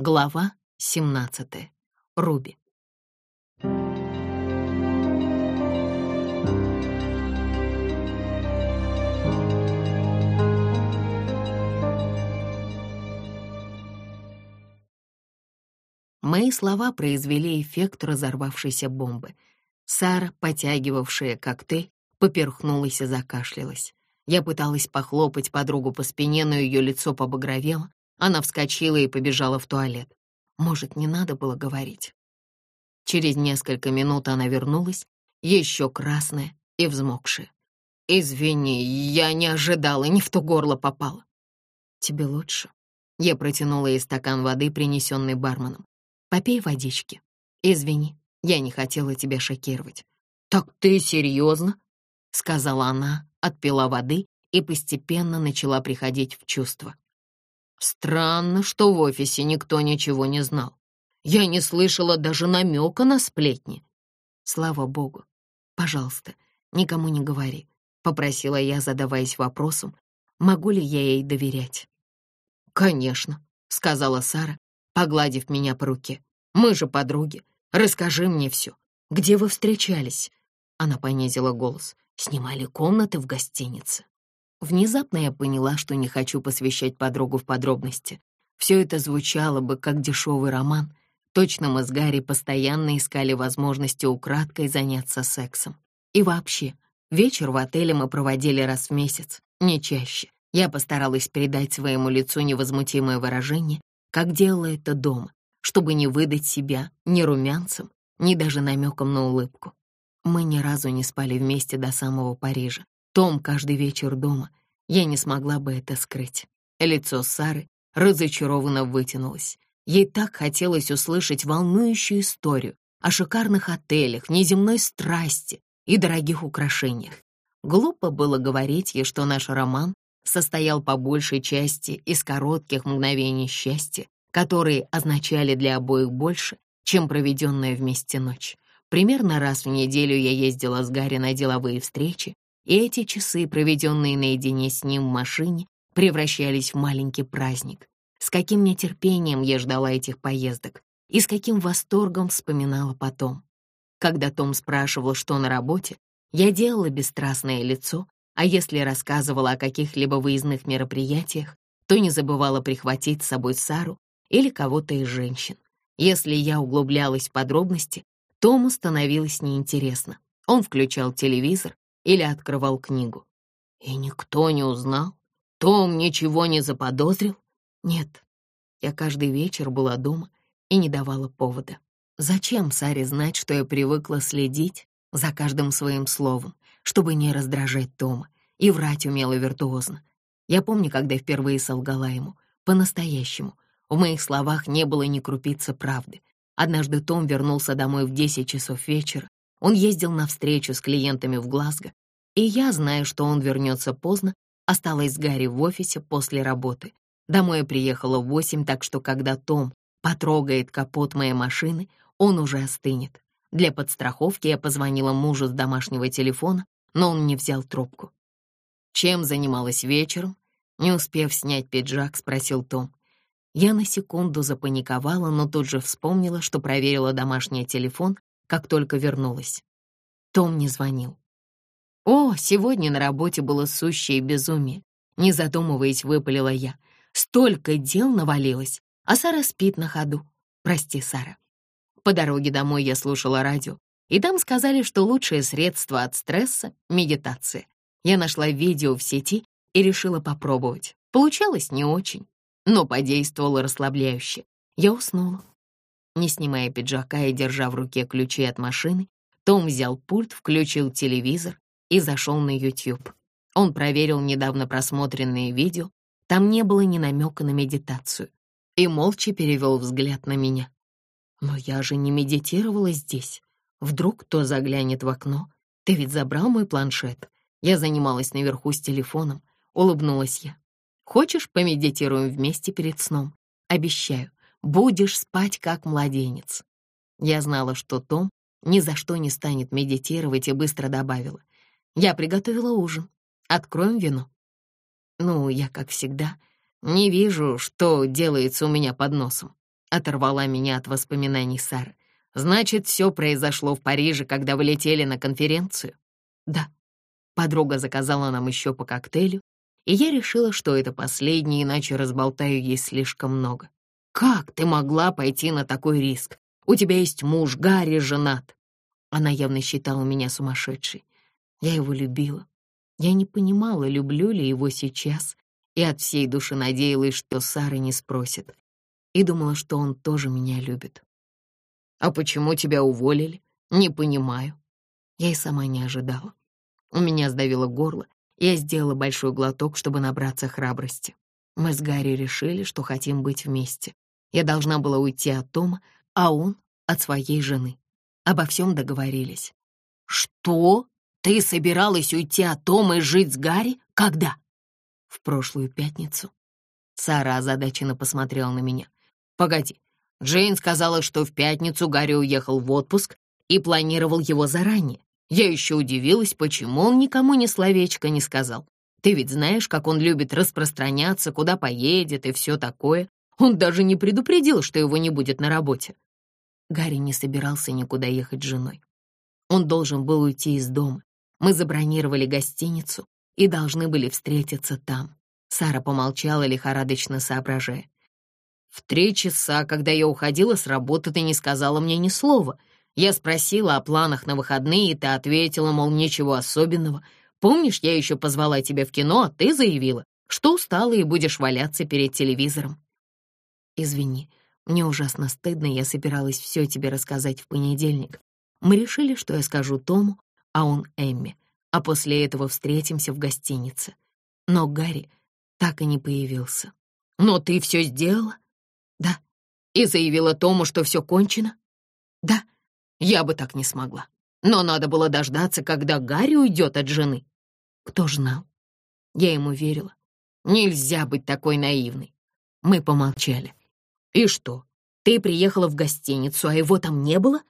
Глава 17. Руби. Мои слова произвели эффект разорвавшейся бомбы. Сара, потягивавшая коктейль, поперхнулась и закашлялась. Я пыталась похлопать подругу по спине, но ее лицо побагровело. Она вскочила и побежала в туалет. Может, не надо было говорить. Через несколько минут она вернулась, еще красная и взмокшая. «Извини, я не ожидала, не в то горло попала». «Тебе лучше?» Я протянула ей стакан воды, принесенный барменом. «Попей водички. Извини, я не хотела тебя шокировать». «Так ты серьезно?» — сказала она, отпила воды и постепенно начала приходить в чувство. Странно, что в офисе никто ничего не знал. Я не слышала даже намека на сплетни. Слава богу. Пожалуйста, никому не говори, попросила я, задаваясь вопросом, могу ли я ей доверять. Конечно, сказала Сара, погладив меня по руке. Мы же подруги. Расскажи мне все. Где вы встречались? Она понизила голос. Снимали комнаты в гостинице. Внезапно я поняла, что не хочу посвящать подругу в подробности. Все это звучало бы как дешевый роман. Точно мы с Гарри постоянно искали возможности украдкой заняться сексом. И вообще, вечер в отеле мы проводили раз в месяц, не чаще. Я постаралась передать своему лицу невозмутимое выражение, как делала это дома, чтобы не выдать себя ни румянцем, ни даже намеком на улыбку. Мы ни разу не спали вместе до самого Парижа. Том каждый вечер дома. Я не смогла бы это скрыть. Лицо Сары разочарованно вытянулось. Ей так хотелось услышать волнующую историю о шикарных отелях, неземной страсти и дорогих украшениях. Глупо было говорить ей, что наш роман состоял по большей части из коротких мгновений счастья, которые означали для обоих больше, чем проведенная вместе ночь. Примерно раз в неделю я ездила с Гарри на деловые встречи, и эти часы, проведенные наедине с ним в машине, превращались в маленький праздник. С каким нетерпением я ждала этих поездок и с каким восторгом вспоминала потом. Когда Том спрашивал, что на работе, я делала бесстрастное лицо, а если рассказывала о каких-либо выездных мероприятиях, то не забывала прихватить с собой Сару или кого-то из женщин. Если я углублялась в подробности, Тому становилось неинтересно. Он включал телевизор или открывал книгу. И никто не узнал? Том ничего не заподозрил? Нет, я каждый вечер была дома и не давала повода. Зачем Саре знать, что я привыкла следить за каждым своим словом, чтобы не раздражать Тома, и врать умела виртуозно? Я помню, когда впервые солгала ему, по-настоящему. В моих словах не было ни крупицы правды. Однажды Том вернулся домой в 10 часов вечера. Он ездил на встречу с клиентами в Глазго, и я, зная, что он вернется поздно, осталась с Гарри в офисе после работы. Домой я приехала в восемь, так что когда Том потрогает капот моей машины, он уже остынет. Для подстраховки я позвонила мужу с домашнего телефона, но он не взял трубку. «Чем занималась вечером?» Не успев снять пиджак, спросил Том. Я на секунду запаниковала, но тут же вспомнила, что проверила домашний телефон, как только вернулась. Том не звонил. «О, сегодня на работе было сущее безумие», — не задумываясь, выпалила я. «Столько дел навалилось, а Сара спит на ходу. Прости, Сара». По дороге домой я слушала радио, и там сказали, что лучшее средство от стресса — медитация. Я нашла видео в сети и решила попробовать. Получалось не очень, но подействовало расслабляюще. Я уснула. Не снимая пиджака и держа в руке ключи от машины, том взял пульт, включил телевизор и зашел на YouTube. Он проверил недавно просмотренные видео, там не было ни намека на медитацию, и молча перевел взгляд на меня. Но я же не медитировала здесь. Вдруг кто заглянет в окно? Ты ведь забрал мой планшет. Я занималась наверху с телефоном. Улыбнулась я. Хочешь, помедитируем вместе перед сном? Обещаю, будешь спать как младенец. Я знала, что Том ни за что не станет медитировать и быстро добавила. Я приготовила ужин. Откроем вино. Ну, я, как всегда, не вижу, что делается у меня под носом. — оторвала меня от воспоминаний Сара. «Значит, все произошло в Париже, когда вы летели на конференцию?» «Да». Подруга заказала нам еще по коктейлю, и я решила, что это последний, иначе разболтаю ей слишком много. «Как ты могла пойти на такой риск? У тебя есть муж, Гарри женат». Она явно считала меня сумасшедшей. Я его любила. Я не понимала, люблю ли его сейчас, и от всей души надеялась, что Сара не спросит. И думала, что он тоже меня любит. «А почему тебя уволили? Не понимаю». Я и сама не ожидала. У меня сдавило горло, я сделала большой глоток, чтобы набраться храбрости. Мы с Гарри решили, что хотим быть вместе. Я должна была уйти от Тома, а он — от своей жены. Обо всем договорились. «Что? Ты собиралась уйти от Тома и жить с Гарри? Когда?» «В прошлую пятницу». Сара озадаченно посмотрела на меня. «Погоди, Джейн сказала, что в пятницу Гарри уехал в отпуск и планировал его заранее. Я еще удивилась, почему он никому ни словечко не сказал. Ты ведь знаешь, как он любит распространяться, куда поедет и все такое. Он даже не предупредил, что его не будет на работе. Гарри не собирался никуда ехать с женой. Он должен был уйти из дома. Мы забронировали гостиницу и должны были встретиться там. Сара помолчала, лихорадочно соображая. «В три часа, когда я уходила с работы, ты не сказала мне ни слова. Я спросила о планах на выходные, и ты ответила, мол, ничего особенного. Помнишь, я еще позвала тебя в кино, а ты заявила, что устала и будешь валяться перед телевизором?» «Извини, мне ужасно стыдно, я собиралась все тебе рассказать в понедельник. Мы решили, что я скажу Тому, а он Эмми, а после этого встретимся в гостинице. Но Гарри так и не появился. «Но ты все сделала?» «Да». «И заявила Тому, что все кончено?» «Да». «Я бы так не смогла. Но надо было дождаться, когда Гарри уйдет от жены». «Кто ж знал?» Я ему верила. «Нельзя быть такой наивной». Мы помолчали. «И что, ты приехала в гостиницу, а его там не было?»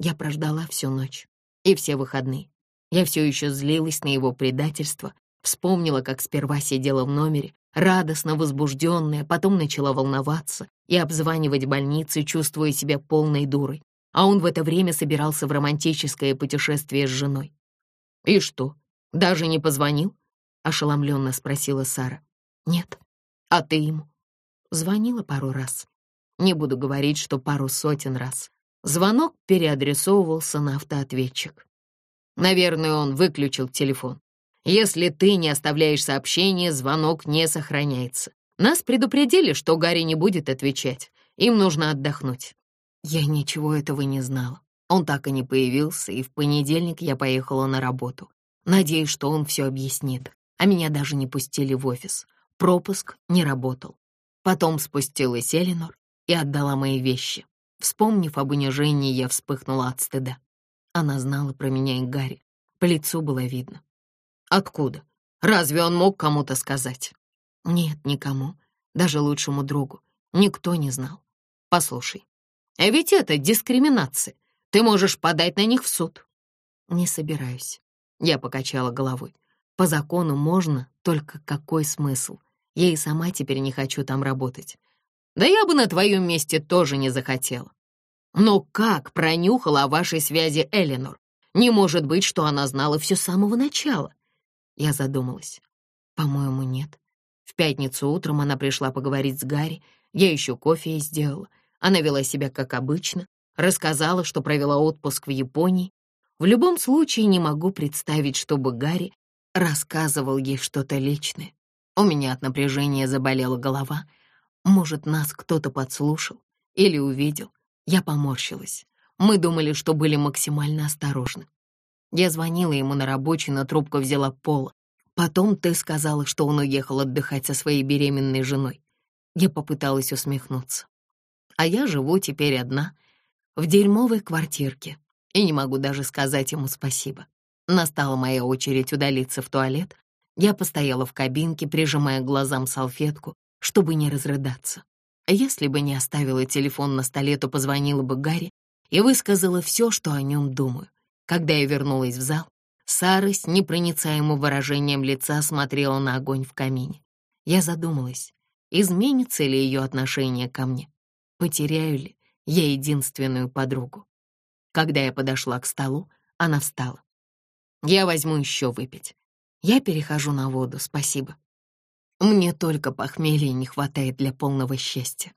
Я прождала всю ночь и все выходные. Я все еще злилась на его предательство, вспомнила, как сперва сидела в номере, радостно возбужденная, потом начала волноваться и обзванивать больницы, чувствуя себя полной дурой. А он в это время собирался в романтическое путешествие с женой. «И что, даже не позвонил?» — ошеломленно спросила Сара. «Нет. А ты ему?» Звонила пару раз. Не буду говорить, что пару сотен раз. Звонок переадресовывался на автоответчик. Наверное, он выключил телефон. Если ты не оставляешь сообщение, звонок не сохраняется. Нас предупредили, что Гарри не будет отвечать. Им нужно отдохнуть. Я ничего этого не знала. Он так и не появился, и в понедельник я поехала на работу. Надеюсь, что он все объяснит. А меня даже не пустили в офис. Пропуск не работал. Потом спустилась Эленор и отдала мои вещи. Вспомнив об унижении, я вспыхнула от стыда. Она знала про меня и Гарри. По лицу было видно. Откуда? Разве он мог кому-то сказать? Нет, никому. Даже лучшему другу. Никто не знал. Послушай, а ведь это дискриминация. Ты можешь подать на них в суд. Не собираюсь. Я покачала головой. По закону можно, только какой смысл? Я и сама теперь не хочу там работать. Да я бы на твоем месте тоже не захотела. Но как пронюхала о вашей связи Эленор? Не может быть, что она знала все с самого начала. Я задумалась. По-моему, нет. В пятницу утром она пришла поговорить с Гарри. Я еще кофе ей сделала. Она вела себя как обычно, рассказала, что провела отпуск в Японии. В любом случае не могу представить, чтобы Гарри рассказывал ей что-то личное. У меня от напряжения заболела голова. Может, нас кто-то подслушал или увидел. Я поморщилась. Мы думали, что были максимально осторожны. Я звонила ему на рабочий, но трубку взяла Пола. Потом ты сказала, что он уехал отдыхать со своей беременной женой. Я попыталась усмехнуться. А я живу теперь одна, в дерьмовой квартирке, и не могу даже сказать ему спасибо. Настала моя очередь удалиться в туалет, я постояла в кабинке, прижимая к глазам салфетку, чтобы не разрыдаться. Если бы не оставила телефон на столе, то позвонила бы Гарри и высказала все, что о нем думаю. Когда я вернулась в зал, Сара с непроницаемым выражением лица смотрела на огонь в камине. Я задумалась, изменится ли ее отношение ко мне. потеряю ли я единственную подругу. Когда я подошла к столу, она встала. «Я возьму еще выпить. Я перехожу на воду, спасибо. Мне только похмелья не хватает для полного счастья.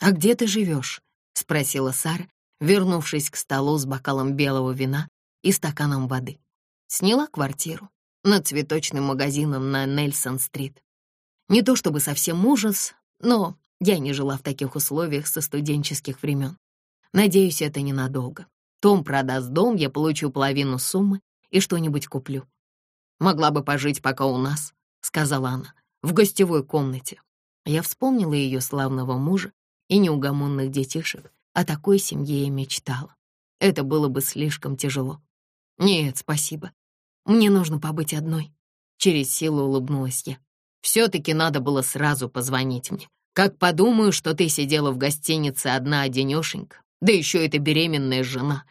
А где ты живешь?» — спросила Сара, вернувшись к столу с бокалом белого вина и стаканом воды. Сняла квартиру над цветочным магазином на Нельсон-стрит. Не то чтобы совсем ужас, но я не жила в таких условиях со студенческих времен. Надеюсь, это ненадолго. Том продаст дом, я получу половину суммы и что-нибудь куплю. Могла бы пожить пока у нас, — сказала она, — в гостевой комнате. Я вспомнила ее славного мужа и неугомонных детишек. О такой семье я мечтала. Это было бы слишком тяжело. Нет, спасибо. Мне нужно побыть одной. Через силу улыбнулась я. Все-таки надо было сразу позвонить мне. Как подумаю, что ты сидела в гостинице одна-одинешенька, да еще эта беременная жена.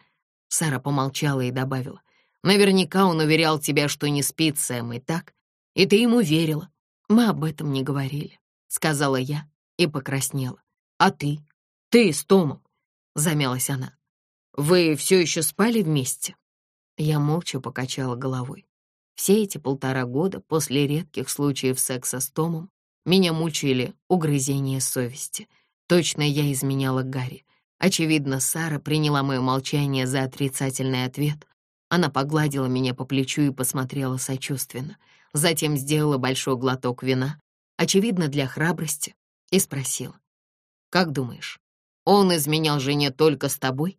Сара помолчала и добавила. Наверняка он уверял тебя, что не спит Сэм, и так? И ты ему верила. Мы об этом не говорили, — сказала я и покраснела. А ты? Ты с Томом? Замялась она. Вы все еще спали вместе? Я молча покачала головой. Все эти полтора года после редких случаев секса с Томом меня мучили угрызения совести. Точно я изменяла Гарри. Очевидно, Сара приняла мое молчание за отрицательный ответ, она погладила меня по плечу и посмотрела сочувственно. Затем сделала большой глоток вина, очевидно, для храбрости, и спросила. «Как думаешь, он изменял жене только с тобой?»